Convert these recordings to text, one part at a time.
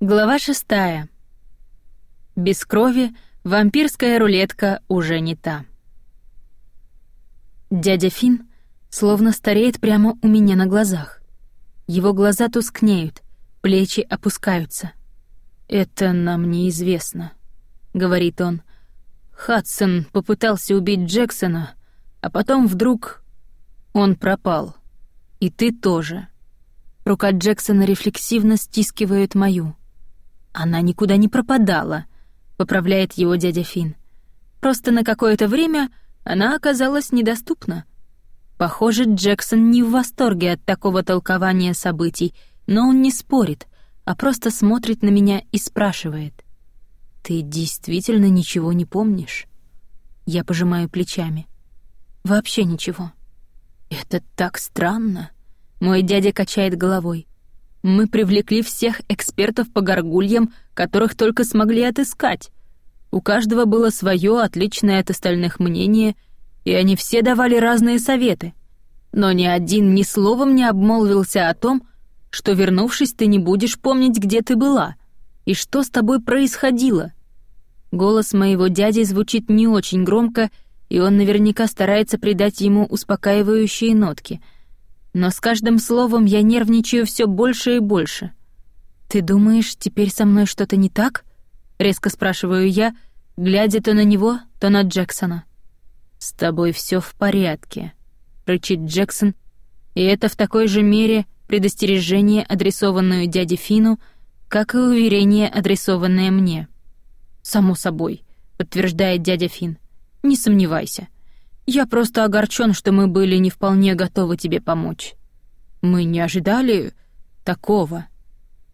Глава шестая. Без крови вампирская рулетка уже не та. Дядя Фин словно стареет прямо у меня на глазах. Его глаза тускнеют, плечи опускаются. «Это нам неизвестно», — говорит он. Хадсон попытался убить Джексона, а потом вдруг он пропал. И ты тоже. Рука Джексона рефлексивно стискивает мою. Она никуда не пропадала, поправляет его дядя Фин. Просто на какое-то время она оказалась недоступна. Похоже, Джексон не в восторге от такого толкования событий, но он не спорит, а просто смотрит на меня и спрашивает. «Ты действительно ничего не помнишь?» Я пожимаю плечами. «Вообще ничего». «Это так странно», — мой дядя качает головой. Мы привлекли всех экспертов по горгульям, которых только смогли отыскать. У каждого было свое отличное от остальных мнение, и они все давали разные советы. Но ни один ни словом не обмолвился о том, что, вернувшись, ты не будешь помнить, где ты была, и что с тобой происходило. Голос моего дяди звучит не очень громко, и он наверняка старается придать ему успокаивающие нотки — но с каждым словом я нервничаю все больше и больше. «Ты думаешь, теперь со мной что-то не так?» — резко спрашиваю я, глядя то на него, то на Джексона. «С тобой все в порядке», — рычит Джексон, и это в такой же мере предостережение, адресованное дяде Фину, как и уверение, адресованное мне. «Само собой», — подтверждает дядя Фин. «Не сомневайся». Я просто огорчен, что мы были не вполне готовы тебе помочь. Мы не ожидали такого.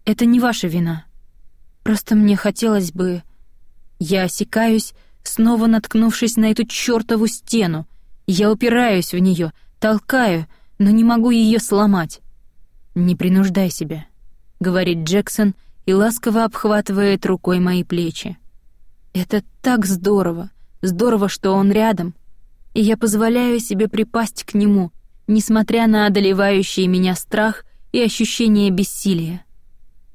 Это не ваша вина. Просто мне хотелось бы... Я осекаюсь, снова наткнувшись на эту чёртову стену. Я упираюсь в неё, толкаю, но не могу её сломать. «Не принуждай себя», — говорит Джексон и ласково обхватывает рукой мои плечи. «Это так здорово, здорово, что он рядом, и я позволяю себе припасть к нему, несмотря на одолевающий меня страх и ощущение бессилия.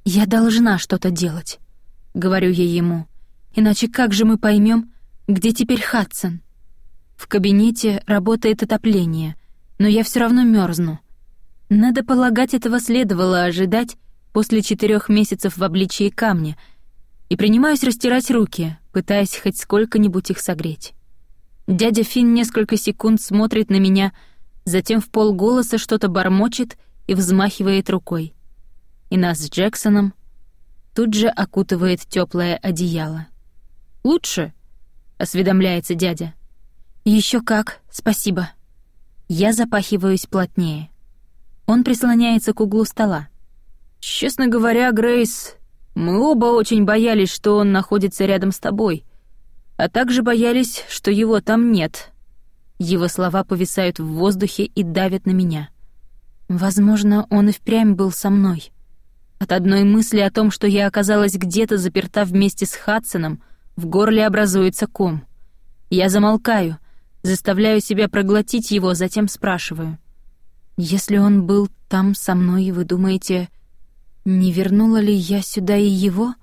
«Я должна что-то делать», — говорю я ему, «иначе как же мы поймем, где теперь Хадсон?» В кабинете работает отопление, но я все равно мерзну. Надо полагать, этого следовало ожидать после четырех месяцев в обличии камня, и принимаюсь растирать руки, пытаясь хоть сколько-нибудь их согреть. Дядя Фин несколько секунд смотрит на меня, затем в полголоса что-то бормочет и взмахивает рукой. И нас с Джексоном тут же окутывает теплое одеяло. «Лучше?» — осведомляется дядя. Еще как, спасибо». Я запахиваюсь плотнее. Он прислоняется к углу стола. «Честно говоря, Грейс, мы оба очень боялись, что он находится рядом с тобой а также боялись, что его там нет. Его слова повисают в воздухе и давят на меня. Возможно, он и впрямь был со мной. От одной мысли о том, что я оказалась где-то заперта вместе с Хадсоном, в горле образуется ком. Я замолкаю, заставляю себя проглотить его, затем спрашиваю. «Если он был там со мной, вы думаете, не вернула ли я сюда и его?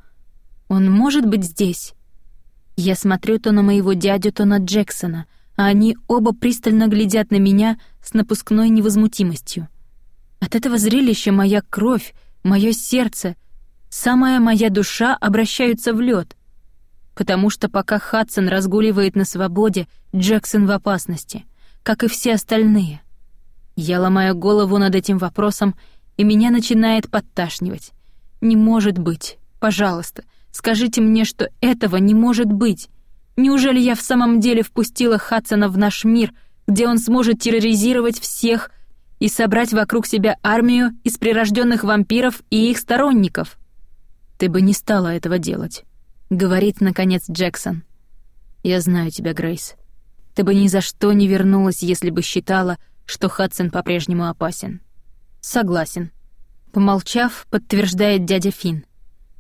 Он может быть здесь?» Я смотрю то на моего дядю, то на Джексона, а они оба пристально глядят на меня с напускной невозмутимостью. От этого зрелища моя кровь, мое сердце, самая моя душа обращаются в лед, потому что пока Хадсон разгуливает на свободе, Джексон в опасности, как и все остальные. Я ломаю голову над этим вопросом, и меня начинает подташнивать. Не может быть. Пожалуйста, Скажите мне, что этого не может быть. Неужели я в самом деле впустила Хадсона в наш мир, где он сможет терроризировать всех и собрать вокруг себя армию из прирожденных вампиров и их сторонников? Ты бы не стала этого делать, говорит наконец Джексон. Я знаю тебя, Грейс. Ты бы ни за что не вернулась, если бы считала, что Хадсон по-прежнему опасен. Согласен. Помолчав, подтверждает дядя Финн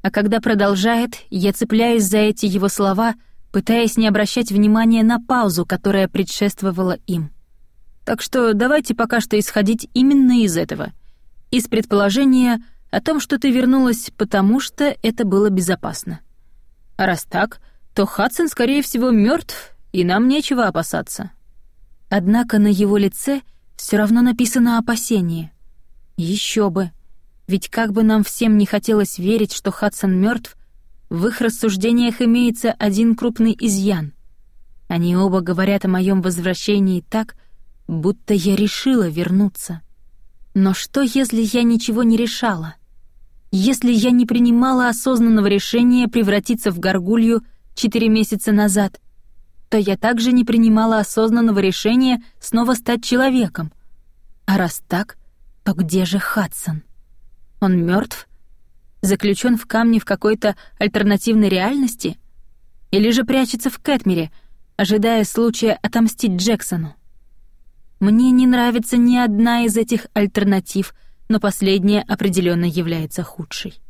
а когда продолжает, я цепляюсь за эти его слова, пытаясь не обращать внимания на паузу, которая предшествовала им. Так что давайте пока что исходить именно из этого. Из предположения, о том, что ты вернулась потому, что это было безопасно. А раз так, то Хадсон, скорее всего, мертв, и нам нечего опасаться. Однако на его лице все равно написано опасение. Еще бы. Ведь как бы нам всем не хотелось верить, что Хадсон мертв, в их рассуждениях имеется один крупный изъян. Они оба говорят о моем возвращении так, будто я решила вернуться. Но что, если я ничего не решала? Если я не принимала осознанного решения превратиться в горгулью четыре месяца назад, то я также не принимала осознанного решения снова стать человеком. А раз так, то где же Хадсон? Он мертв? Заключен в камне в какой-то альтернативной реальности? Или же прячется в Кэтмере, ожидая случая отомстить Джексону? Мне не нравится ни одна из этих альтернатив, но последняя определенно является худшей.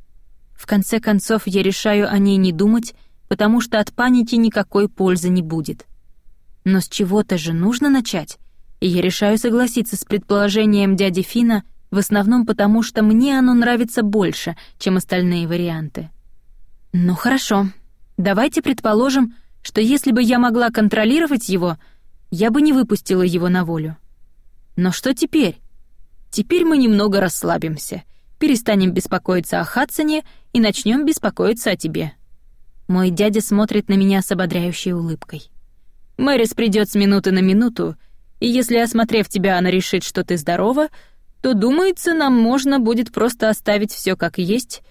В конце концов, я решаю о ней не думать, потому что от паники никакой пользы не будет. Но с чего-то же нужно начать, и я решаю согласиться с предположением дяди Фина в основном потому, что мне оно нравится больше, чем остальные варианты. Ну хорошо, давайте предположим, что если бы я могла контролировать его — я бы не выпустила его на волю. Но что теперь? Теперь мы немного расслабимся, перестанем беспокоиться о Хадсоне и начнем беспокоиться о тебе. Мой дядя смотрит на меня с ободряющей улыбкой. Мэрис придет с минуты на минуту, и если, осмотрев тебя, она решит, что ты здорова, то, думается, нам можно будет просто оставить все как есть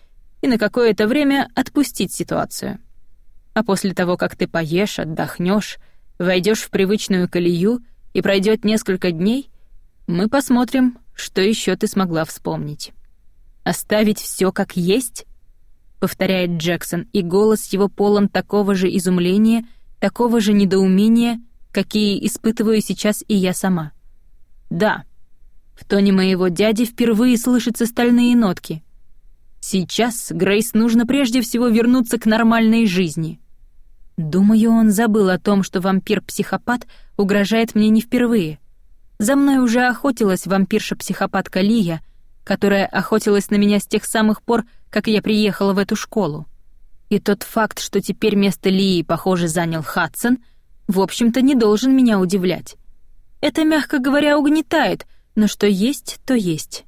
и на какое-то время отпустить ситуацию. А после того, как ты поешь, отдохнешь, войдешь в привычную колею и пройдет несколько дней, мы посмотрим, что еще ты смогла вспомнить. Оставить все как есть? повторяет Джексон, и голос его полон такого же изумления, такого же недоумения, какие испытываю сейчас и я сама. Да. В тоне моего дяди впервые слышатся стальные нотки. Сейчас Грейс нужно прежде всего вернуться к нормальной жизни. Думаю, он забыл о том, что вампир-психопат угрожает мне не впервые. За мной уже охотилась вампирша-психопатка Лия, которая охотилась на меня с тех самых пор, как я приехала в эту школу. И тот факт, что теперь место Лии, похоже, занял Хадсон, в общем-то, не должен меня удивлять. Это, мягко говоря, угнетает, но что есть, то есть.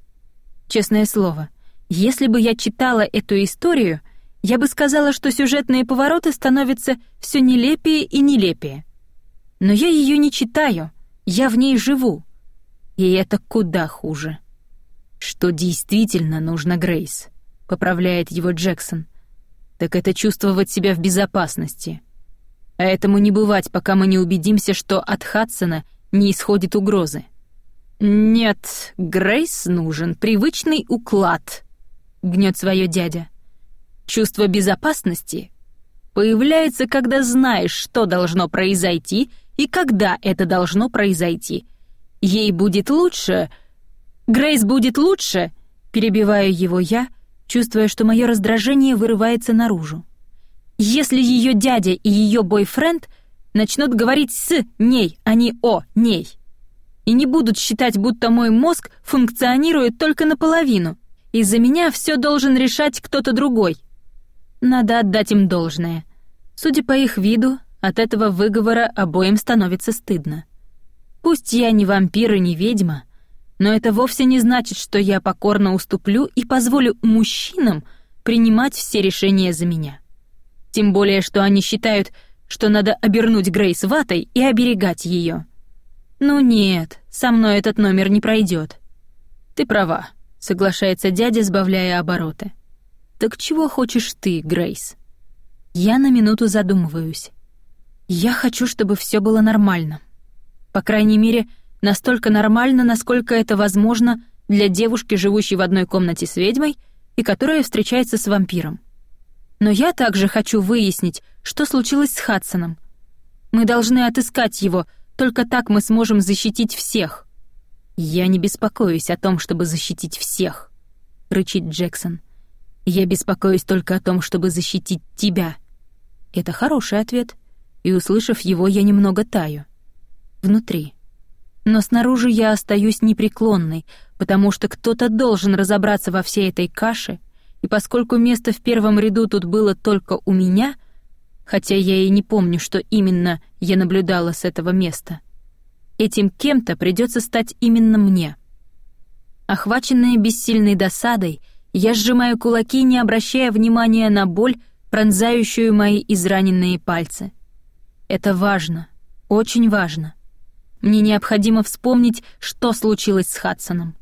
Честное слово, если бы я читала эту историю — я бы сказала, что сюжетные повороты становятся все нелепее и нелепее. Но я ее не читаю, я в ней живу. И это куда хуже. Что действительно нужно Грейс, поправляет его Джексон. Так это чувствовать себя в безопасности. А этому не бывать, пока мы не убедимся, что от Хадсона не исходит угрозы. Нет, Грейс нужен привычный уклад, гнет свое дядя. Чувство безопасности появляется, когда знаешь, что должно произойти и когда это должно произойти. Ей будет лучше... Грейс будет лучше, перебиваю его я, чувствуя, что мое раздражение вырывается наружу. Если ее дядя и ее бойфренд начнут говорить с ней, а не о ней, и не будут считать, будто мой мозг функционирует только наполовину, из-за меня все должен решать кто-то другой — надо отдать им должное. Судя по их виду, от этого выговора обоим становится стыдно. Пусть я не вампир и не ведьма, но это вовсе не значит, что я покорно уступлю и позволю мужчинам принимать все решения за меня. Тем более, что они считают, что надо обернуть Грейс ватой и оберегать ее. Ну нет, со мной этот номер не пройдет. Ты права, соглашается дядя, сбавляя обороты. «Так чего хочешь ты, Грейс?» Я на минуту задумываюсь. Я хочу, чтобы все было нормально. По крайней мере, настолько нормально, насколько это возможно для девушки, живущей в одной комнате с ведьмой и которая встречается с вампиром. Но я также хочу выяснить, что случилось с Хадсоном. Мы должны отыскать его, только так мы сможем защитить всех. Я не беспокоюсь о том, чтобы защитить всех, рычит Джексон. Я беспокоюсь только о том, чтобы защитить тебя. Это хороший ответ, и, услышав его, я немного таю. Внутри. Но снаружи я остаюсь непреклонной, потому что кто-то должен разобраться во всей этой каше, и поскольку место в первом ряду тут было только у меня, хотя я и не помню, что именно я наблюдала с этого места, этим кем-то придется стать именно мне. Охваченная бессильной досадой, я сжимаю кулаки, не обращая внимания на боль, пронзающую мои израненные пальцы. Это важно, очень важно. Мне необходимо вспомнить, что случилось с Хадсоном.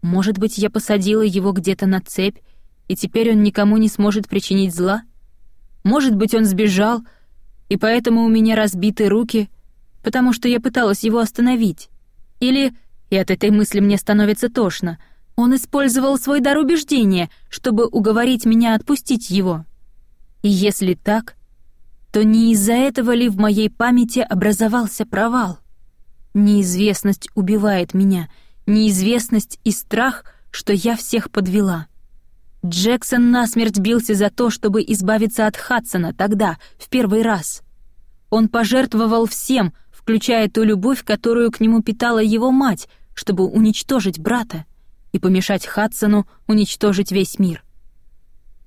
Может быть, я посадила его где-то на цепь, и теперь он никому не сможет причинить зла? Может быть, он сбежал, и поэтому у меня разбиты руки, потому что я пыталась его остановить. Или, и от этой мысли мне становится тошно, он использовал свой дар убеждения, чтобы уговорить меня отпустить его. И если так, то не из-за этого ли в моей памяти образовался провал? Неизвестность убивает меня, неизвестность и страх, что я всех подвела. Джексон насмерть бился за то, чтобы избавиться от Хадсона тогда, в первый раз. Он пожертвовал всем, включая ту любовь, которую к нему питала его мать, чтобы уничтожить брата и помешать Хадсону уничтожить весь мир.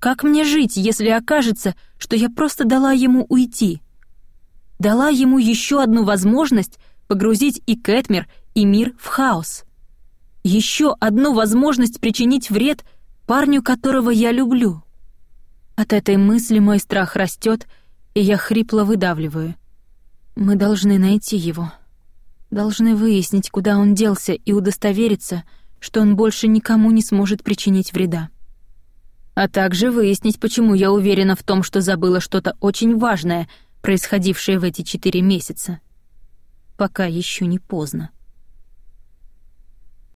Как мне жить, если окажется, что я просто дала ему уйти? Дала ему еще одну возможность погрузить и Кэтмер, и мир в хаос. Еще одну возможность причинить вред парню, которого я люблю. От этой мысли мой страх растет, и я хрипло выдавливаю. Мы должны найти его. Должны выяснить, куда он делся, и удостовериться, что он больше никому не сможет причинить вреда а также выяснить, почему я уверена в том, что забыла что-то очень важное, происходившее в эти четыре месяца. Пока еще не поздно.